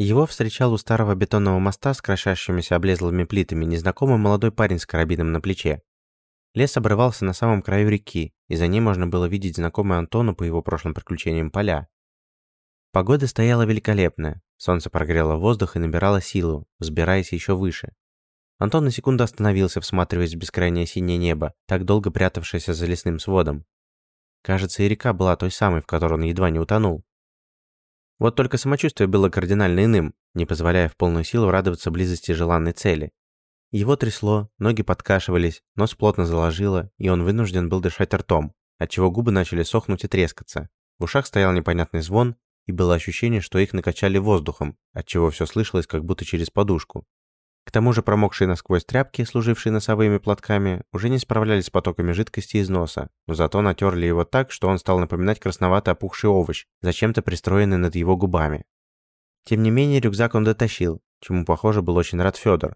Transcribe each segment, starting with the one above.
Его встречал у старого бетонного моста с крошащимися облезлыми плитами незнакомый молодой парень с карабином на плече. Лес обрывался на самом краю реки, и за ней можно было видеть знакомый Антону по его прошлым приключениям поля. Погода стояла великолепная, солнце прогрело воздух и набирало силу, взбираясь еще выше. Антон на секунду остановился, всматриваясь в бескрайнее синее небо, так долго прятавшееся за лесным сводом. Кажется, и река была той самой, в которой он едва не утонул. Вот только самочувствие было кардинально иным, не позволяя в полную силу радоваться близости желанной цели. Его трясло, ноги подкашивались, нос плотно заложило, и он вынужден был дышать ртом, отчего губы начали сохнуть и трескаться. В ушах стоял непонятный звон, и было ощущение, что их накачали воздухом, отчего все слышалось как будто через подушку. К тому же промокшие насквозь тряпки, служившие носовыми платками, уже не справлялись с потоками жидкости из носа, но зато натерли его так, что он стал напоминать красноватый опухший овощ, зачем-то пристроенный над его губами. Тем не менее, рюкзак он дотащил, чему, похоже, был очень рад Федор.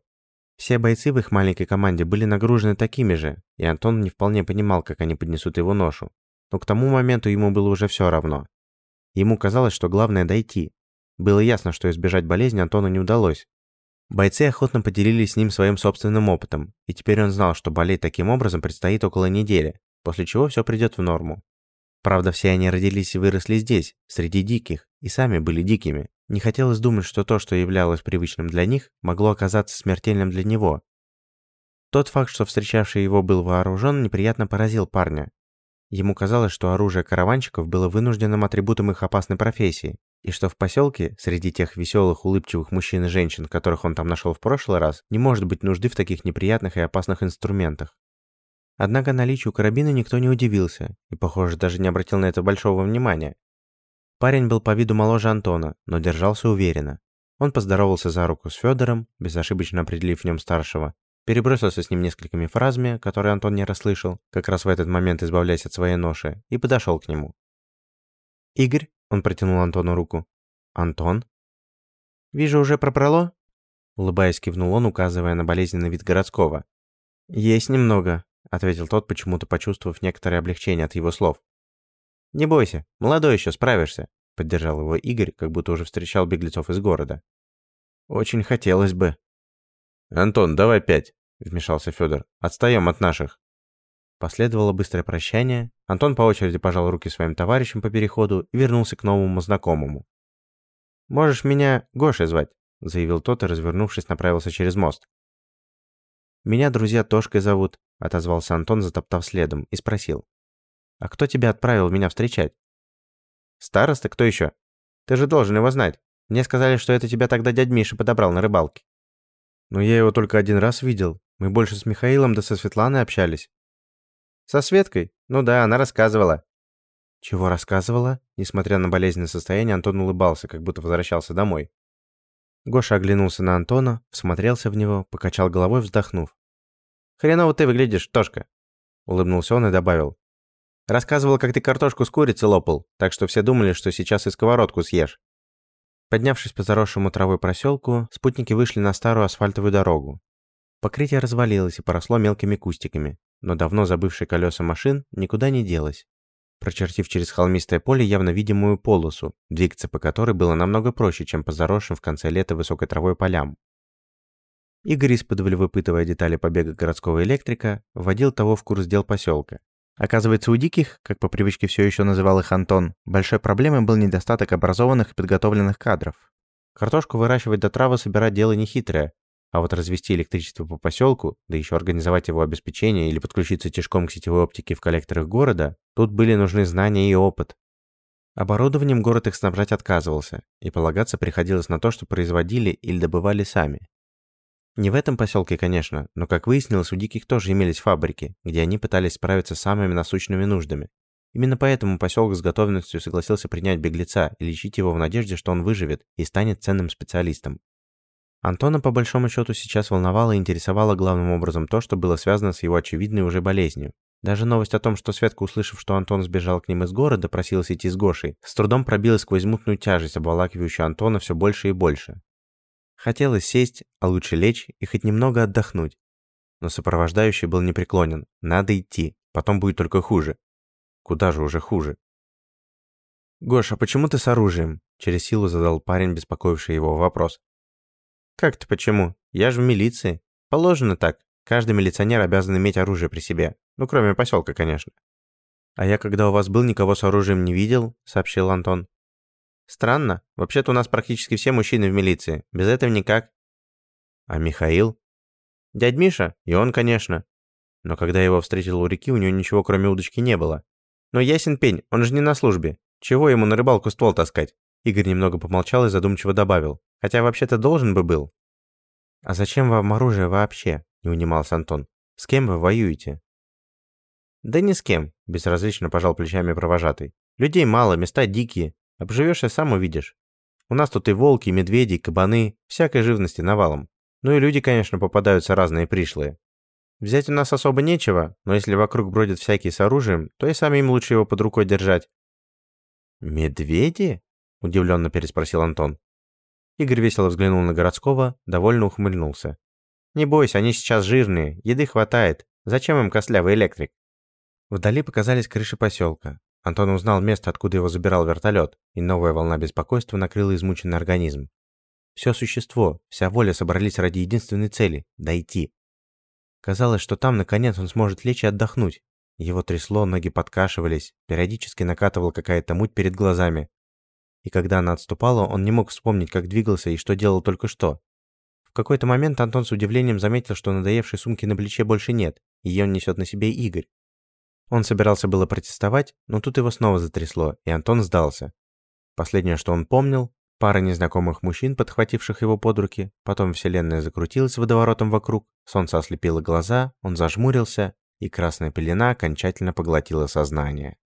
Все бойцы в их маленькой команде были нагружены такими же, и Антон не вполне понимал, как они поднесут его ношу. Но к тому моменту ему было уже все равно. Ему казалось, что главное дойти. Было ясно, что избежать болезни Антону не удалось, Бойцы охотно поделились с ним своим собственным опытом, и теперь он знал, что болеть таким образом предстоит около недели, после чего все придет в норму. Правда, все они родились и выросли здесь, среди диких, и сами были дикими. Не хотелось думать, что то, что являлось привычным для них, могло оказаться смертельным для него. Тот факт, что встречавший его был вооружен, неприятно поразил парня. Ему казалось, что оружие караванщиков было вынужденным атрибутом их опасной профессии, и что в поселке, среди тех веселых, улыбчивых мужчин и женщин, которых он там нашел в прошлый раз, не может быть нужды в таких неприятных и опасных инструментах. Однако наличию карабина никто не удивился, и, похоже, даже не обратил на это большого внимания. Парень был по виду моложе Антона, но держался уверенно. Он поздоровался за руку с Федором, безошибочно определив в нем старшего, перебросился с ним несколькими фразами, которые Антон не расслышал, как раз в этот момент избавляясь от своей ноши, и подошел к нему. «Игорь?» Он протянул Антону руку. «Антон?» «Вижу, уже пробрало?» Улыбаясь, кивнул он, указывая на болезненный вид городского. «Есть немного», — ответил тот, почему-то почувствовав некоторое облегчение от его слов. «Не бойся, молодой еще, справишься», — поддержал его Игорь, как будто уже встречал беглецов из города. «Очень хотелось бы». «Антон, давай пять», — вмешался Федор. «Отстаем от наших». Последовало быстрое прощание, Антон по очереди пожал руки своим товарищам по переходу и вернулся к новому знакомому. «Можешь меня Гошей звать», — заявил тот и, развернувшись, направился через мост. «Меня друзья Тошкой зовут», — отозвался Антон, затоптав следом, и спросил. «А кто тебя отправил меня встречать?» «Староста? Кто еще? Ты же должен его знать. Мне сказали, что это тебя тогда дядь Миша подобрал на рыбалке». «Но я его только один раз видел. Мы больше с Михаилом да со Светланой общались. Со Светкой? Ну да, она рассказывала. Чего рассказывала? Несмотря на болезненное состояние, Антон улыбался, как будто возвращался домой. Гоша оглянулся на Антона, всмотрелся в него, покачал головой, вздохнув. «Хреново ты выглядишь, Тошка!» Улыбнулся он и добавил. «Рассказывал, как ты картошку с курицей лопал, так что все думали, что сейчас и сковородку съешь». Поднявшись по заросшему травой проселку, спутники вышли на старую асфальтовую дорогу. Покрытие развалилось и поросло мелкими кустиками но давно забывший колеса машин никуда не делась. Прочертив через холмистое поле явно видимую полосу, двигаться по которой было намного проще, чем по заросшим в конце лета высокой травой полям. Игорь, исподволь выпытывая детали побега городского электрика, вводил того в курс дел поселка. Оказывается, у диких, как по привычке все еще называл их Антон, большой проблемой был недостаток образованных и подготовленных кадров. Картошку выращивать до травы собирать дело нехитрое, а вот развести электричество по поселку, да еще организовать его обеспечение или подключиться тяжком к сетевой оптике в коллекторах города, тут были нужны знания и опыт. Оборудованием город их снабжать отказывался, и полагаться приходилось на то, что производили или добывали сами. Не в этом поселке, конечно, но, как выяснилось, у диких тоже имелись фабрики, где они пытались справиться с самыми насущными нуждами. Именно поэтому поселок с готовностью согласился принять беглеца и лечить его в надежде, что он выживет и станет ценным специалистом. Антона по большому счету сейчас волновало и интересовало главным образом то, что было связано с его очевидной уже болезнью. Даже новость о том, что Светка, услышав, что Антон сбежал к ним из города, просилась идти с Гошей, с трудом пробилась сквозь мутную тяжесть, обволакивающую Антона все больше и больше. Хотелось сесть, а лучше лечь и хоть немного отдохнуть. Но сопровождающий был непреклонен. Надо идти, потом будет только хуже. Куда же уже хуже? «Гоша, почему ты с оружием?» Через силу задал парень, беспокоивший его вопрос. «Как ты почему? Я же в милиции. Положено так. Каждый милиционер обязан иметь оружие при себе. Ну, кроме поселка, конечно». «А я, когда у вас был, никого с оружием не видел», — сообщил Антон. «Странно. Вообще-то у нас практически все мужчины в милиции. Без этого никак». «А Михаил?» «Дядь Миша? И он, конечно. Но когда я его встретил у реки, у него ничего кроме удочки не было. Но ясен пень, он же не на службе. Чего ему на рыбалку ствол таскать? Игорь немного помолчал и задумчиво добавил. Хотя вообще-то должен бы был. А зачем вам оружие вообще? Не унимался Антон. С кем вы воюете? Да ни с кем, безразлично пожал плечами провожатый. Людей мало, места дикие. Обживешься, сам увидишь. У нас тут и волки, и медведи, и кабаны, всякой живности навалом. Ну и люди, конечно, попадаются разные пришлые. Взять у нас особо нечего, но если вокруг бродят всякие с оружием, то и самим лучше его под рукой держать. «Медведи?» – удивленно переспросил Антон. Игорь весело взглянул на городского, довольно ухмыльнулся. «Не бойся, они сейчас жирные, еды хватает. Зачем им костлявый электрик?» Вдали показались крыши поселка. Антон узнал место, откуда его забирал вертолет, и новая волна беспокойства накрыла измученный организм. Все существо, вся воля собрались ради единственной цели – дойти. Казалось, что там, наконец, он сможет лечь и отдохнуть. Его трясло, ноги подкашивались, периодически накатывала какая-то муть перед глазами. И когда она отступала, он не мог вспомнить, как двигался и что делал только что. В какой-то момент Антон с удивлением заметил, что надоевшей сумки на плече больше нет, ее несет на себе Игорь. Он собирался было протестовать, но тут его снова затрясло, и Антон сдался. Последнее, что он помнил, Пара незнакомых мужчин, подхвативших его под руки, потом вселенная закрутилась водоворотом вокруг, солнце ослепило глаза, он зажмурился, и красная пелена окончательно поглотила сознание.